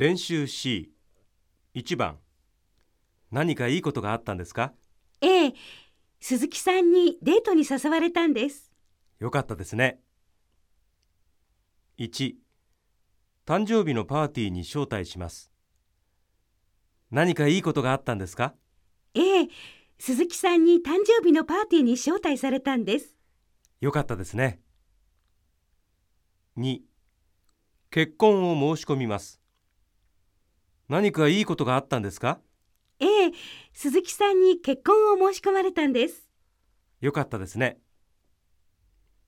練習 C1 番何かいいことがあったんですか？ええ、鈴木さんにデートに誘われたんです。よかったですね。1誕生日のパーティーに招待します。何かいいことがあったんですか？ええ、鈴木さんに誕生日のパーティーに招待されたんです。よかったですね。2結婚を申し込みます何かいいことがあったんですか？ええ、鈴木さんに結婚を申し込まれたんです。よかったですね